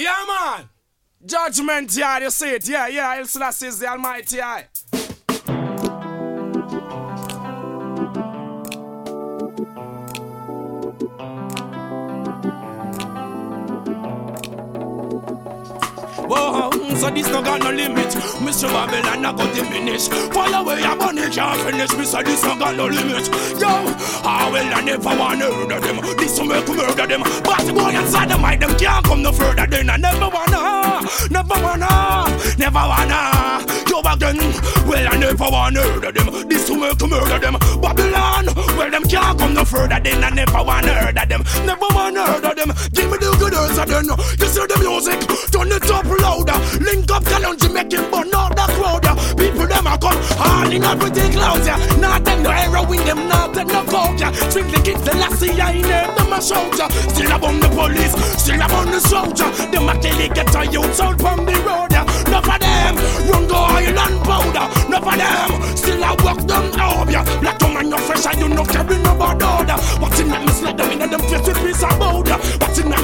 Yeah, man. Judgment yard, you see it. Yeah, yeah. El Selassie is the Almighty Eye. Whoa, so this no got no limit. Mr. Babylon, I go diminish. Fire away, I'm on it, can't finish. Mr. This no got no limit. Yo, I will I never wanna murder them. This will make murder them. But the boy inside the mind, them can't come no further. than I never wanna, never wanna, never wanna. Back then, well, I never wanna murder them. This will make murder them. Babylon, well, them can't come no further. than I never wanna murder them. Never wanna murder them. Give me the good earth, then. You see the music, Up challenge, make him the crowd. yeah. People them a come all in a pretty clouds. Yeah. Not take no heroin, them not take no coke. Yeah. Strictly kids, the last year in them, them a shout. Yeah. Still above the police, still above the soldier. Them a kill it, get a youth out from the road. Yeah. Enough of them run go oil and powder. Enough of them still a walk them up. Yeah. Black woman, you fresh and you no carry no bad order. What's in that me slap them in them face with piece of powder.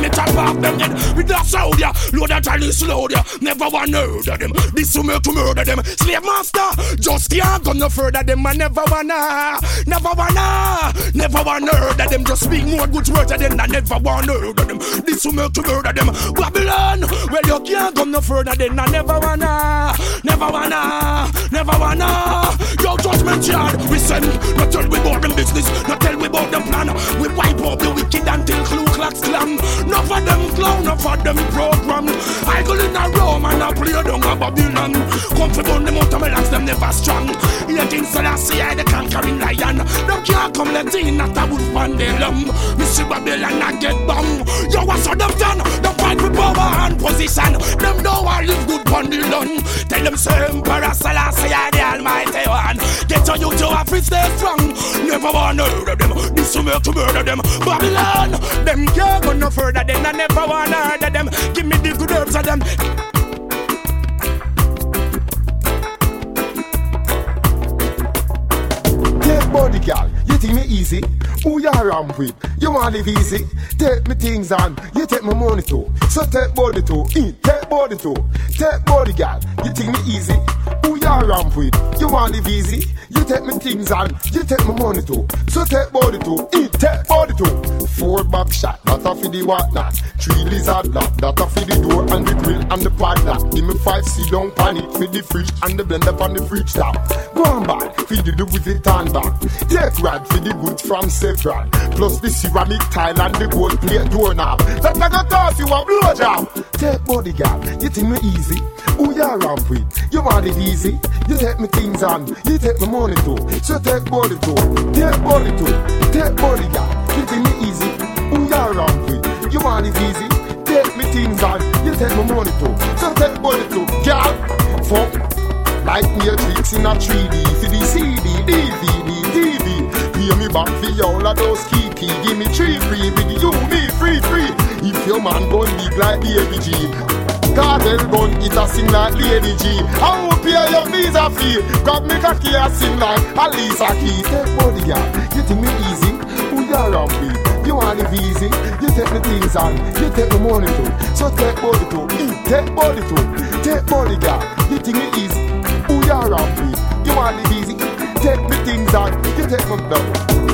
That me tap off them head with a sound. Yeah. Load that tally slow. Yeah. Never want murder them. This will make to murder them. Slave master, just can't go no further them. I never wanna, never wanna, never wanna murder them. Just speak more good words than I never wanna murder them. This will make to murder them. Babylon, well you can't go no further than I never wanna, never wanna, never wanna. Yo judgment yard, we send. Not tell we about them business, not tell we about them plan. We wipe up the wicked until Ku Klux Klan. Enough of them clown, enough of them program. I go in a Rome and I play down a Babylon. Come for burn them out of my lands, them never strong. Yeah, King Selassie, I the conquering lion. Them can't come let in at a wood pandalum. Missy Babylon, I get bang. Yo, what's all them done? Them fight for power and position. Them know I live good pandalum. Tell them Emperor Selassie, I the almighty one. Get on you to have to stay strong. Never wanna murder them. This will make to murder them. Babylon, them can't go no further. Then I never wanna murder them. Give me the good herbs of them. Take body, girl. You think me easy? Who you ramp with? You want live easy? Take me things on. You take my money too. So take body too. Eat. Take body too. Take body, girl. You think me easy? You ramp with? You want live easy? You take me things on. You take my money too. So take body too. Eat. Take body too. Four back shot. That a for the whatnot. Three lizard lock. That a for the door and the grill and the padlock. Give me five sit down pan it for the fridge and the blender on the fridge top. Go on back. Feed the with it and back. Take rad for the goods from Central. Plus the ceramic tile and the gold plate doorknob. That got toss you a blowjob. Take body girl, you think me easy? Who you ramp with? You want it easy? You take me things on, you take my money too. So take body too, take body too, take body. You think me easy? Who you ramp with? You want it easy? Take me things on, you take my money too. So take body too, girl. Fuck. Like Matrix in a 3D for the CD, DVD, TV. Pay me back for all of those key. Give me three free with you, me free free. If your man gun big like Baby G. Cartel gun it a sing like Lady G. I will pay your visa fee. Grab me cocky a sing like Alicia Keys. Take body girl, you think me easy? Who you around with? You want live easy? You take the things on, you take the money too. So take body too, Mm, take body too, take body girl. You think me easy? Who you around with? You want live easy? Take me things on, you take my blood.